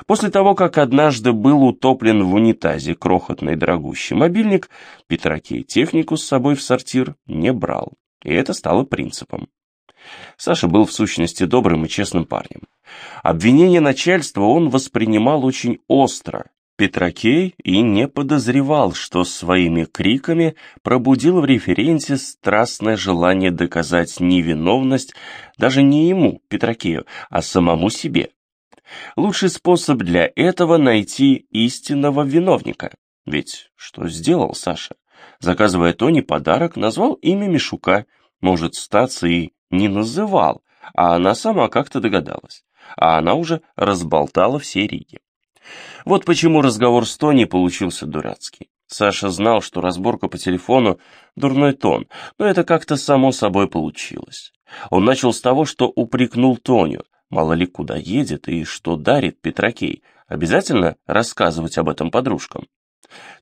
После того, как однажды был утоплен в унитазе крохотный дорогущий мобильник, Петракей технику с собой в сортир не брал, и это стало принципом. Саша был в сущности добрым и честным парнем. Обвинение начальства он воспринимал очень остро Петракей и не подозревал, что своими криками пробудил в референте страстное желание доказать невиновность даже не ему, Петракею, а самому себе. Лучший способ для этого найти истинного виновника. Ведь что сделал Саша? Заказывая Тони подарок, назвал имя Мишука, может, статься и не называл, а она сама как-то догадалась, а она уже разболтала все Риги. Вот почему разговор с Тони получился дурацкий. Саша знал, что разборка по телефону — дурной тон, но это как-то само собой получилось. Он начал с того, что упрекнул Тоню, мало ли куда едет и что дарит Петракей, обязательно рассказывать об этом подружкам.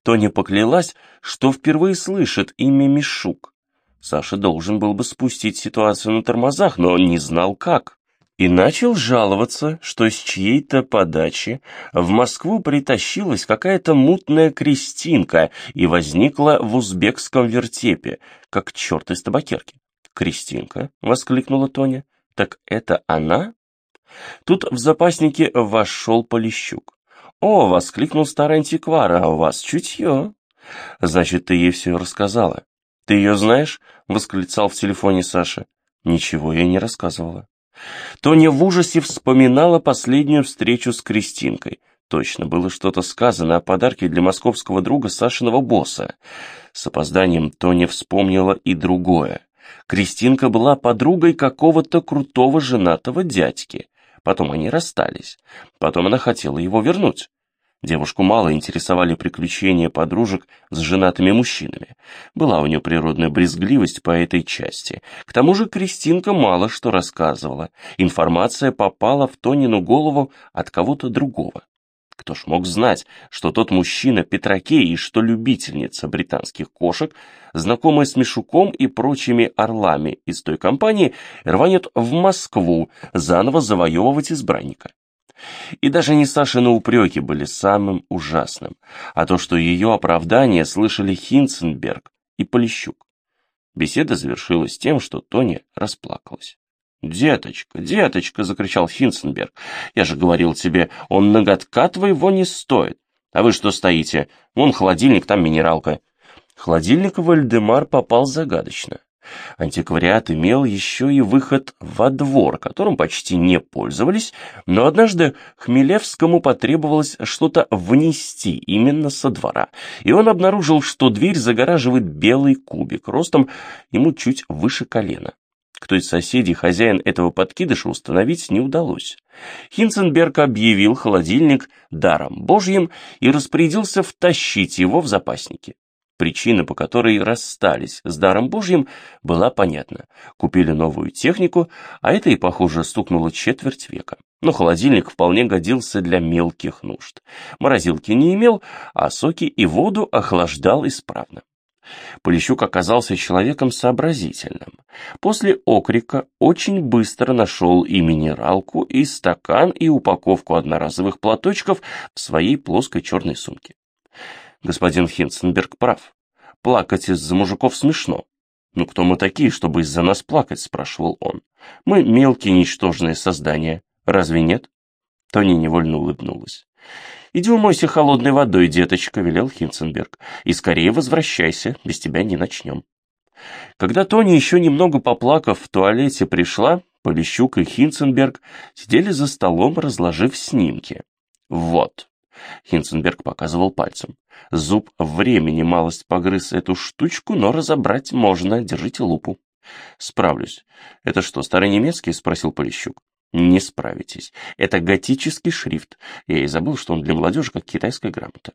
Тоня поклялась, что впервые слышит имя Мишук. Саша должен был бы спустить ситуацию на тормозах, но он не знал как и начал жаловаться, что с чьей-то подачи в Москву притащилась какая-то мутная крестинка и возникла в узбекском вертепе, как черт из табакерки. «Крестинка?» — воскликнула Тоня. «Так это она?» Тут в запаснике вошел Полищук. «О!» — воскликнул старый антиквар, «а у вас чутье!» «Значит, ты ей все рассказала?» «Ты ее знаешь?» — восклицал в телефоне Саша. «Ничего я не рассказывала». Тоня в ужасе вспоминала последнюю встречу с Кристинкой. Точно было что-то сказано о подарке для московского друга Сашиного босса. С опозданием Тоня вспомнила и другое. Кристинка была подругой какого-то крутого женатого дядьки. Потом они расстались. Потом она хотела его вернуть. Девушку мало интересовали приключения подружек с женатыми мужчинами. Была у нее природная брезгливость по этой части. К тому же Кристинка мало что рассказывала. Информация попала в Тонину голову от кого-то другого. Кто ж мог знать, что тот мужчина Петракей и что любительница британских кошек, знакомая с Мишуком и прочими орлами из той компании, рванет в Москву заново завоевывать избранника. И даже не Сашины упреки были самым ужасным, а то, что ее оправдание слышали Хинценберг и Полищук. Беседа завершилась тем, что Тоня расплакалась. «Деточка, деточка!» — закричал Хинценберг. «Я же говорил тебе, он ноготка твоего не стоит. А вы что стоите? Вон холодильник, там минералка». Холодильник Вальдемар попал загадочно. Антиквариат имел еще и выход во двор, которым почти не пользовались, но однажды Хмелевскому потребовалось что-то внести именно со двора, и он обнаружил, что дверь загораживает белый кубик, ростом ему чуть выше колена. Кто из соседей хозяин этого подкидыша установить не удалось. Хинценберг объявил холодильник даром божьим и распорядился втащить его в запасники. Причина, по которой расстались с даром Божьим, была понятна. Купили новую технику, а это и, похоже, стукнуло четверть века. Но холодильник вполне годился для мелких нужд. Морозилки не имел, а соки и воду охлаждал исправно. Полищук оказался человеком сообразительным. После окрика очень быстро нашел и минералку, и стакан, и упаковку одноразовых платочков в своей плоской черной сумке. Господин Хинценберг прав. Плакать из-за мужиков смешно. «Ну кто мы такие, чтобы из-за нас плакать?» – спрашивал он. «Мы мелкие, ничтожные создания. Разве нет?» Тони невольно улыбнулась. «Иди умойся холодной водой, деточка», — велел Хинценберг. «И скорее возвращайся, без тебя не начнем». Когда Тони, еще немного поплакав, в туалете пришла, Полищук и Хинценберг сидели за столом, разложив снимки. «Вот», — Хинценберг показывал пальцем. «Зуб времени малость погрыз эту штучку, но разобрать можно. Держите лупу». «Справлюсь. Это что, старый немецкий?» — спросил Полищук. Не справитесь. Это готический шрифт. Я и забыл, что он для молодежи как китайская грамота.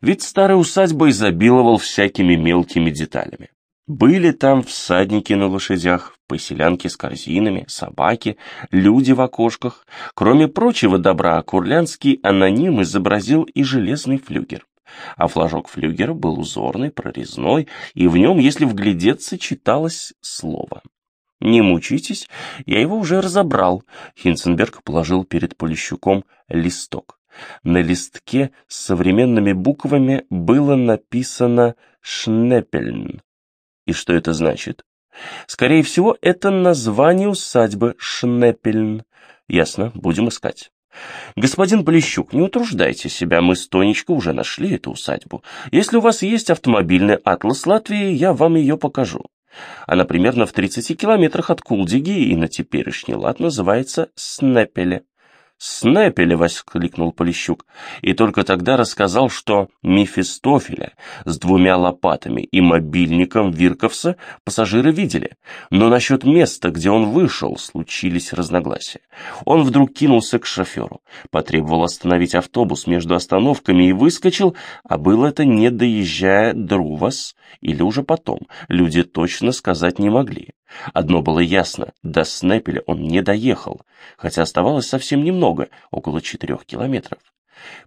Ведь старая усадьба изобиловал всякими мелкими деталями. Были там всадники на лошадях, поселянки с корзинами, собаки, люди в окошках. Кроме прочего добра, курлянский аноним изобразил и железный флюгер. А флажок флюгера был узорный, прорезной, и в нем, если вглядеться, читалось слово «Не мучитесь, я его уже разобрал», — Хинценберг положил перед Полищуком листок. На листке с современными буквами было написано «Шнепельн». И что это значит? Скорее всего, это название усадьбы Шнепельн. Ясно, будем искать. Господин Полищук, не утруждайте себя, мы с Тонечкой уже нашли эту усадьбу. Если у вас есть автомобильный атлас Латвии, я вам ее покажу. Она примерно в 30 километрах от Кулдиги и на теперешний лад называется Снепеле. «Снепеля!» — воскликнул Полищук, и только тогда рассказал, что Мефистофеля с двумя лопатами и мобильником Вирковса пассажиры видели, но насчет места, где он вышел, случились разногласия. Он вдруг кинулся к шоферу, потребовал остановить автобус между остановками и выскочил, а было это не доезжая до или уже потом, люди точно сказать не могли. Одно было ясно, до Снепеля он не доехал, хотя оставалось совсем немного, около четырех километров.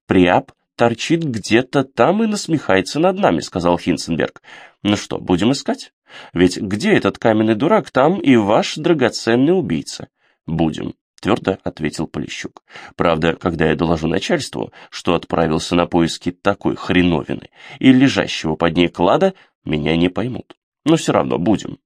Приап торчит где-то там и насмехается над нами», — сказал Хинценберг. «Ну что, будем искать? Ведь где этот каменный дурак, там и ваш драгоценный убийца». «Будем», — твердо ответил Полищук. «Правда, когда я доложу начальству, что отправился на поиски такой хреновины и лежащего под ней клада, меня не поймут. Но все равно будем».